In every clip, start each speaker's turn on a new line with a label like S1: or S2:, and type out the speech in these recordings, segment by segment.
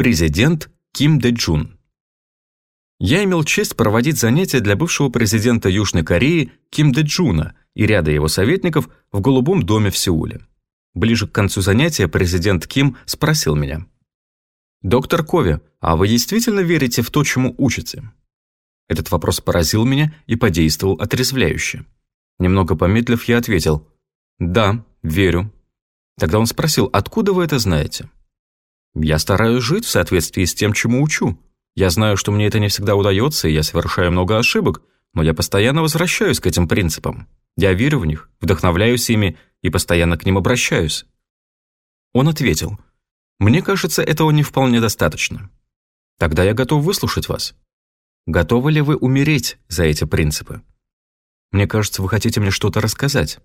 S1: Президент Ким Дэ Джун. Я имел честь проводить занятия для бывшего президента Южной Кореи Ким Дэ Джуна и ряда его советников в Голубом доме в Сеуле. Ближе к концу занятия президент Ким спросил меня. «Доктор Кови, а вы действительно верите в то, чему учите?» Этот вопрос поразил меня и подействовал отрезвляюще. Немного помедлив, я ответил «Да, верю». Тогда он спросил, откуда вы это знаете? Я стараюсь жить в соответствии с тем, чему учу. Я знаю, что мне это не всегда удается, и я совершаю много ошибок, но я постоянно возвращаюсь к этим принципам. Я верю в них, вдохновляюсь ими и постоянно к ним обращаюсь. Он ответил, «Мне кажется, этого не вполне достаточно. Тогда я готов выслушать вас. Готовы ли вы умереть за эти принципы? Мне кажется, вы хотите мне что-то рассказать».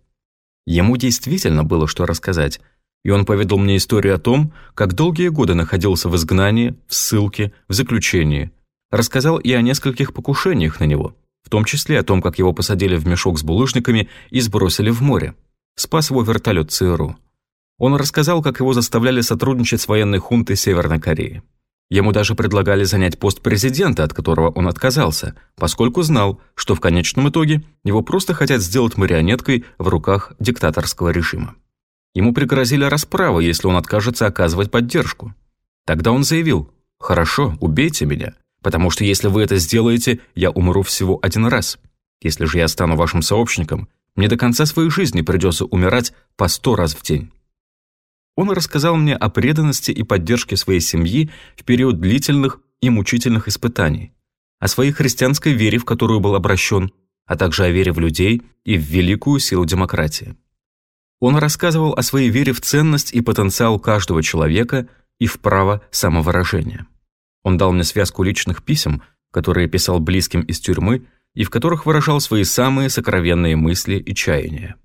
S1: Ему действительно было что рассказать, и он поведал мне историю о том, как долгие годы находился в изгнании, в ссылке, в заключении. Рассказал и о нескольких покушениях на него, в том числе о том, как его посадили в мешок с булыжниками и сбросили в море. Спас его вертолет ЦРУ. Он рассказал, как его заставляли сотрудничать с военной хунтой Северной Кореи. Ему даже предлагали занять пост президента, от которого он отказался, поскольку знал, что в конечном итоге его просто хотят сделать марионеткой в руках диктаторского режима. Ему пригрозили расправы, если он откажется оказывать поддержку. Тогда он заявил «Хорошо, убейте меня, потому что если вы это сделаете, я умру всего один раз. Если же я стану вашим сообщником, мне до конца своей жизни придется умирать по сто раз в день». Он рассказал мне о преданности и поддержке своей семьи в период длительных и мучительных испытаний, о своей христианской вере, в которую был обращен, а также о вере в людей и в великую силу демократии. Он рассказывал о своей вере в ценность и потенциал каждого человека и в право самовыражения. Он дал мне связку личных писем, которые писал близким из тюрьмы и в которых выражал свои самые сокровенные мысли и чаяния.